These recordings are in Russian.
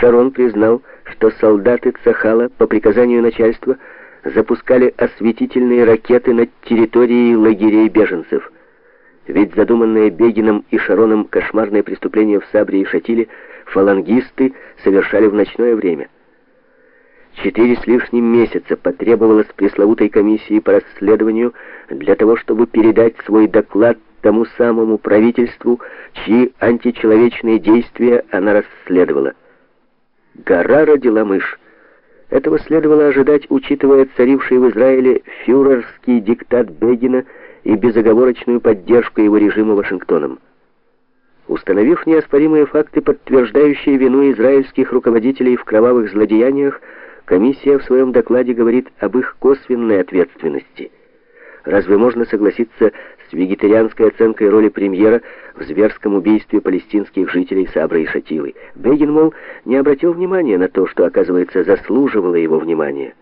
Шарон признал, что солдаты Цахала по приказанию начальства запускали осветительные ракеты над территорией лагерей беженцев. Ведь задуманное Бегином и Шароном кошмарное преступление в Сабре и Шатиле фалангисты совершали в ночное время. Четыре с лишним месяца потребовалось пресловутой комиссии по расследованию для того, чтобы передать свой доклад тому самому правительству, чьи античеловечные действия она расследовала. Гора родила мышь. Этого следовало ожидать, учитывая царивший в Израиле фюрерский диктат Бегина и безоговорочную поддержку его режима Вашингтоном. Установив неоспоримые факты, подтверждающие вину израильских руководителей в кровавых злодеяниях, комиссия в своем докладе говорит об их косвенной ответственности. Разве можно согласиться с вегетарианской оценкой роли премьера в зверском убийстве палестинских жителей Сабра и Шатилы? Бегин, мол, не обратил внимания на то, что, оказывается, заслуживало его внимания.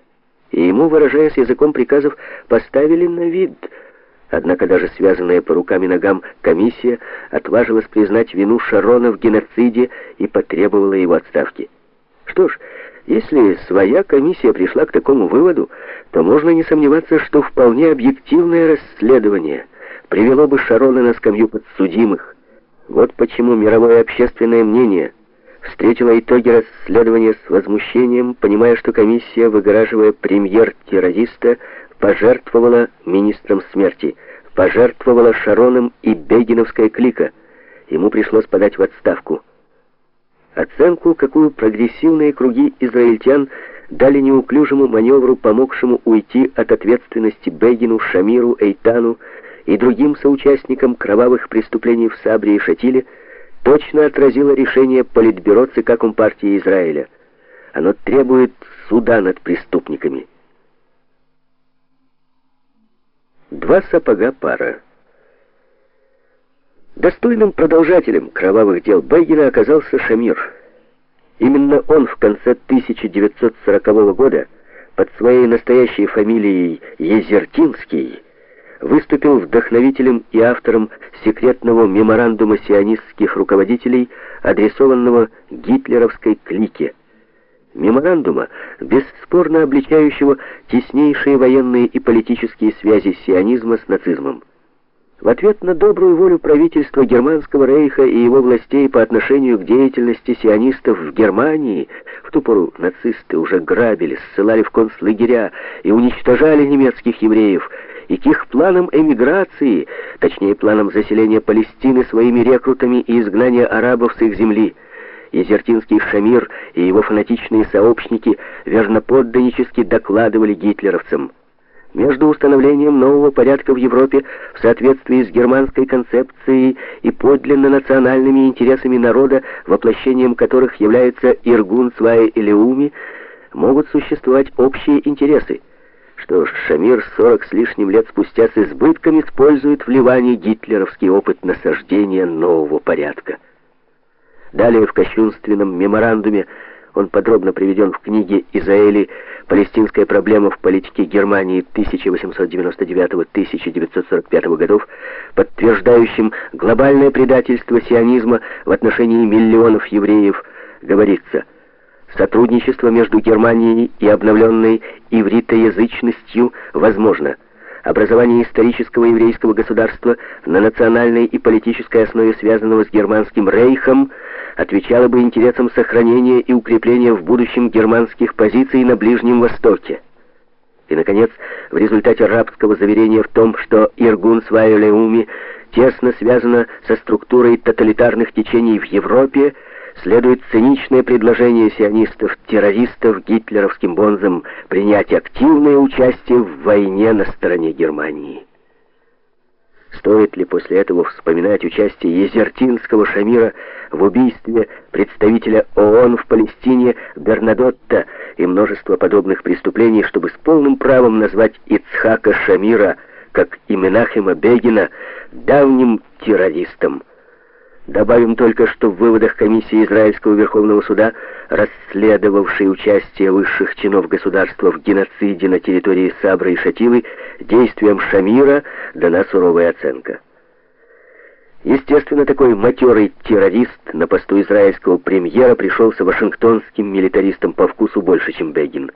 И ему, выражаясь языком приказов, поставили на вид. Однако даже связанная по рукам и ногам комиссия отважилась признать вину Шарона в геноциде и потребовала его отставки. Что ж, если своя комиссия пришла к такому выводу, то можно не сомневаться, что вполне объективное расследование привело бы Шарона на скамью подсудимых. Вот почему мировое общественное мнение встретило итоги расследования с возмущением, понимая, что комиссия, выгораживая премьер-террориста, пожертвовала министром смерти, пожертвовала Шароном и Бегиновская клика. Ему пришлось подать в отставку. Оценку, какую прогрессивные круги израильтян дали неуклюжему маневру, помогшему уйти от ответственности Бегину, Шамиру, Эйтану и другим соучастникам кровавых преступлений в Сабре и Шатиле, точно отразило решение Политбюро ЦК Компартии Израиля. Оно требует суда над преступниками. Два сапога пара. Достойным продолжателем кровавых дел Бейгена оказался Шамир. Именно он в конце 1940 года под своей настоящей фамилией Езертинский выступил вдохновителем и автором секретного меморандума сионистских руководителей, адресованного гитлеровской клике. Меморандума, бесспорно обличающего теснейшие военные и политические связи сионизма с нацизмом. В ответ на добрую волю правительства Германского рейха и его властей по отношению к деятельности сионистов в Германии, в ту пору нацисты уже грабили, ссылали в концлагеря и уничтожали немецких евреев, и к их планам эмиграции, точнее планам заселения Палестины своими рекрутами и изгнания арабов с их земли, Езертинский Шамир и его фанатичные сообщники верноподданнически докладывали гитлеровцам – между установлением нового порядка в Европе в соответствии с германской концепцией и подлинно национальными интересами народа, воплощением которых является Иргун Цвай или Уми, могут существовать общие интересы. Что ж, Шамир 40 с лишним лет спустя с избытком использует в Ливане гитлеровский опыт насаждения нового порядка. Далее в кощунственном меморандуме он подробно приведен в книге Изаэли «Палестинская проблема в политике Германии 1899-1945 годов», подтверждающим глобальное предательство сионизма в отношении миллионов евреев, говорится «Сотрудничество между Германией и обновленной ивритоязычностью возможно» образование исторического еврейского государства на национальной и политической основе, связанного с германским рейхом, отвечало бы интересам сохранения и укрепления в будущем германских позиций на Ближнем Востоке. И, наконец, в результате рабского заверения в том, что Иргун Свайолеуми тесно связано со структурой тоталитарных течений в Европе, следует циничное предложение сионистов-террористов гитлеровским бонзам принять активное участие в войне на стороне Германии. Стоит ли после этого вспоминать участие Езертинского Шамира в убийстве представителя ООН в Палестине Бернадотта и множество подобных преступлений, чтобы с полным правом назвать Ицхака Шамира, как и Менахема Бегина, давним террористом? Добавим только, что в выводах комиссии Израильского Верховного Суда, расследовавшей участие высших чинов государства в геноциде на территории Сабра и Шатилы, действиям Шамира дана суровая оценка. Естественно, такой матерый террорист на посту израильского премьера пришелся вашингтонским милитаристам по вкусу больше, чем Бегин.